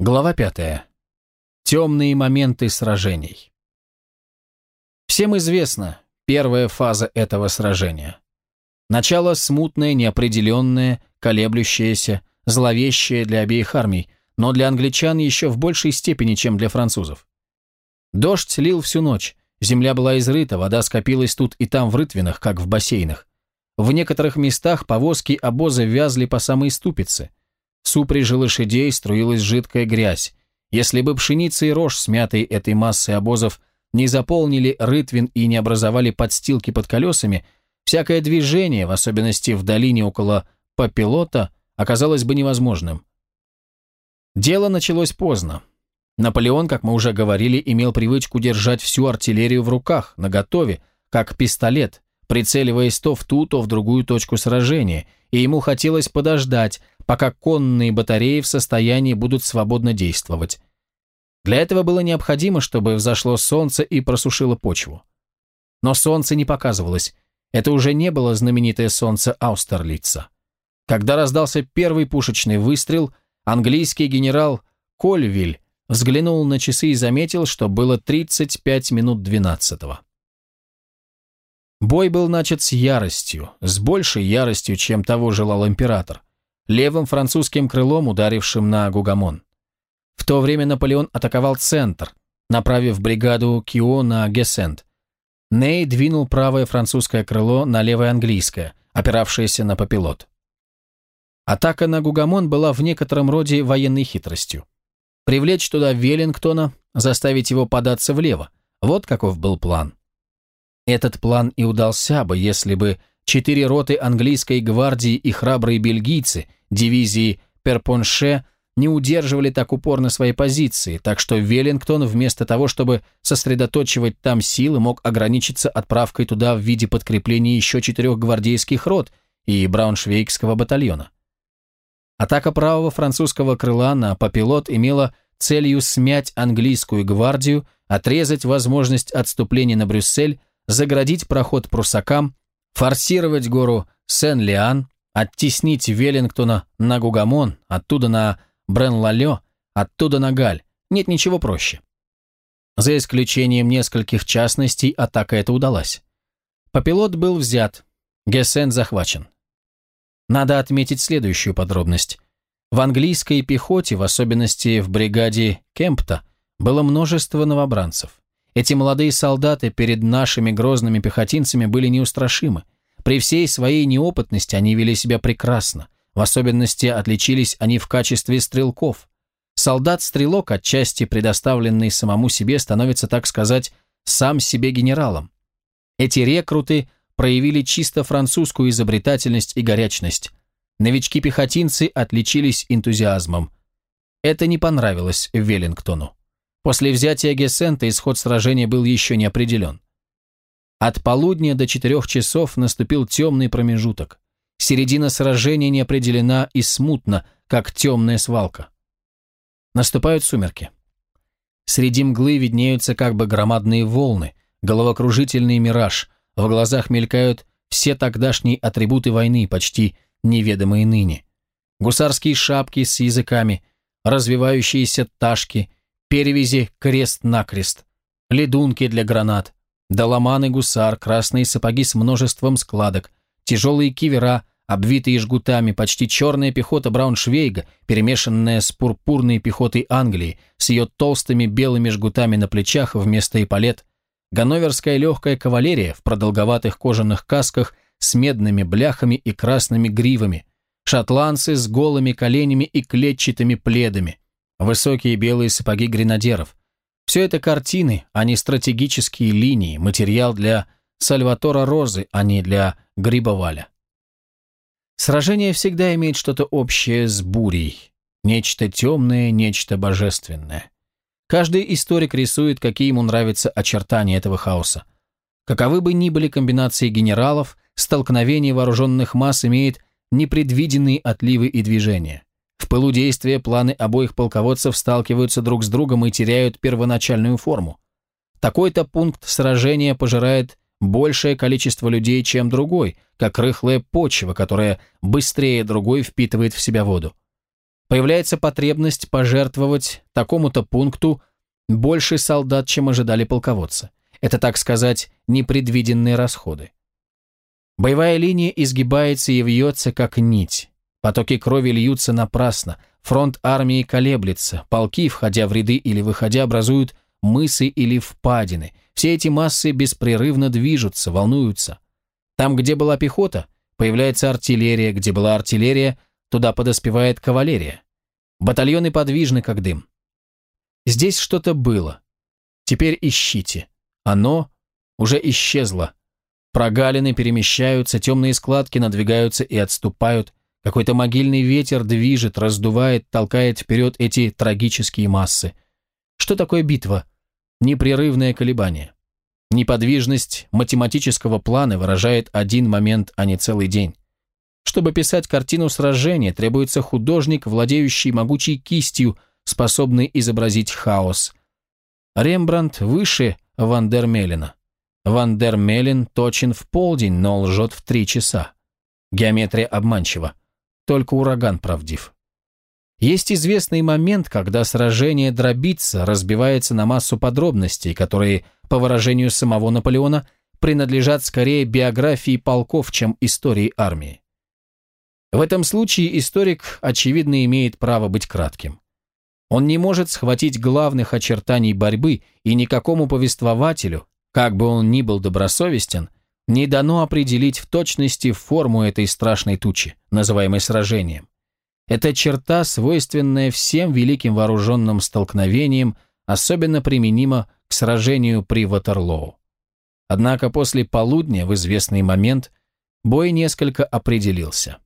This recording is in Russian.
Глава пятая. Темные моменты сражений. Всем известна первая фаза этого сражения. Начало смутное, неопределенное, колеблющееся, зловещее для обеих армий, но для англичан еще в большей степени, чем для французов. Дождь лил всю ночь, земля была изрыта, вода скопилась тут и там в рытвинах, как в бассейнах. В некоторых местах повозки обоза вязли по самой ступице. С упряжи лошадей струилась жидкая грязь. Если бы пшеница и рожь, смятые этой массой обозов, не заполнили рытвин и не образовали подстилки под колесами, всякое движение, в особенности в долине около Папилота, оказалось бы невозможным. Дело началось поздно. Наполеон, как мы уже говорили, имел привычку держать всю артиллерию в руках, наготове, как пистолет, прицеливаясь то в ту, то в другую точку сражения, и ему хотелось подождать, пока конные батареи в состоянии будут свободно действовать. Для этого было необходимо, чтобы взошло солнце и просушило почву. Но солнце не показывалось. Это уже не было знаменитое солнце Аустерлица. Когда раздался первый пушечный выстрел, английский генерал Кольвиль взглянул на часы и заметил, что было 35 минут 12 -го. Бой был начат с яростью, с большей яростью, чем того желал император, левым французским крылом, ударившим на Гугамон. В то время Наполеон атаковал центр, направив бригаду Кио на Гессент. Ней двинул правое французское крыло на левое английское, опиравшееся на попилот. Атака на Гугамон была в некотором роде военной хитростью. Привлечь туда Веллингтона, заставить его податься влево. Вот каков был план. Этот план и удался бы, если бы четыре роты английской гвардии и храбрые бельгийцы, дивизии Перпонше, не удерживали так упорно свои позиции, так что Веллингтон вместо того, чтобы сосредоточивать там силы, мог ограничиться отправкой туда в виде подкрепления еще четырех гвардейских рот и брауншвейгского батальона. Атака правого французского крыла на Папилот имела целью смять английскую гвардию, отрезать возможность отступления на Брюссель, заградить проход прусакам, форсировать гору Сен-Лиан, оттеснить Веллингтона на Гугамон, оттуда на Брен-Лалё, оттуда на Галь. Нет ничего проще. За исключением нескольких частностей, атака эта удалась. Попилот был взят, Гессен захвачен. Надо отметить следующую подробность. В английской пехоте, в особенности в бригаде Кемпта, было множество новобранцев. Эти молодые солдаты перед нашими грозными пехотинцами были неустрашимы. При всей своей неопытности они вели себя прекрасно. В особенности отличились они в качестве стрелков. Солдат-стрелок, отчасти предоставленный самому себе, становится, так сказать, сам себе генералом. Эти рекруты проявили чисто французскую изобретательность и горячность. Новички-пехотинцы отличились энтузиазмом. Это не понравилось Веллингтону. После взятия Гессента исход сражения был еще не определен. От полудня до четырех часов наступил темный промежуток. Середина сражения не определена и смутна, как темная свалка. Наступают сумерки. Среди мглы виднеются как бы громадные волны, головокружительный мираж, в глазах мелькают все тогдашние атрибуты войны, почти неведомые ныне. Гусарские шапки с языками, развивающиеся ташки, перевязи крест-накрест, ледунки для гранат, доломаны гусар, красные сапоги с множеством складок, тяжелые кивера, обвитые жгутами, почти черная пехота Брауншвейга, перемешанная с пурпурной пехотой Англии, с ее толстыми белыми жгутами на плечах вместо эполет, ганноверская легкая кавалерия в продолговатых кожаных касках с медными бляхами и красными гривами, шотландцы с голыми коленями и клетчатыми пледами, Высокие белые сапоги гренадеров. Все это картины, а не стратегические линии, материал для Сальватора Розы, а не для Грибоваля. Сражение всегда имеет что-то общее с бурей. Нечто темное, нечто божественное. Каждый историк рисует, какие ему нравятся очертания этого хаоса. Каковы бы ни были комбинации генералов, столкновение вооруженных масс имеет непредвиденные отливы и движения. В пылу действия планы обоих полководцев сталкиваются друг с другом и теряют первоначальную форму. Такой-то пункт сражения пожирает большее количество людей, чем другой, как рыхлая почва, которая быстрее другой впитывает в себя воду. появляется потребность пожертвовать такому-то пункту больше солдат, чем ожидали полководца. Это, так сказать, непредвиденные расходы. Боевая линия изгибается и вьется, как нить. Потоки крови льются напрасно, фронт армии колеблется, полки, входя в ряды или выходя, образуют мысы или впадины. Все эти массы беспрерывно движутся, волнуются. Там, где была пехота, появляется артиллерия, где была артиллерия, туда подоспевает кавалерия. Батальоны подвижны, как дым. Здесь что-то было. Теперь ищите. Оно уже исчезло. Прогалины перемещаются, темные складки надвигаются и отступают. Какой-то могильный ветер движет, раздувает, толкает вперед эти трагические массы. Что такое битва? Непрерывное колебание. Неподвижность математического плана выражает один момент, а не целый день. Чтобы писать картину сражения, требуется художник, владеющий могучей кистью, способный изобразить хаос. Рембрандт выше Вандермелена. Вандермелен точен в полдень, но лжет в три часа. Геометрия обманчива. Только ураган правдив. Есть известный момент, когда сражение дробится, разбивается на массу подробностей, которые, по выражению самого Наполеона, принадлежат скорее биографии полков, чем истории армии. В этом случае историк, очевидно, имеет право быть кратким. Он не может схватить главных очертаний борьбы, и никакому повествователю, как бы он ни был добросовестен, не дано определить в точности форму этой страшной тучи, называемой сражением. Это черта, свойственная всем великим вооруженным столкновениям, особенно применима к сражению при Ватерлоу. Однако после полудня, в известный момент, бой несколько определился.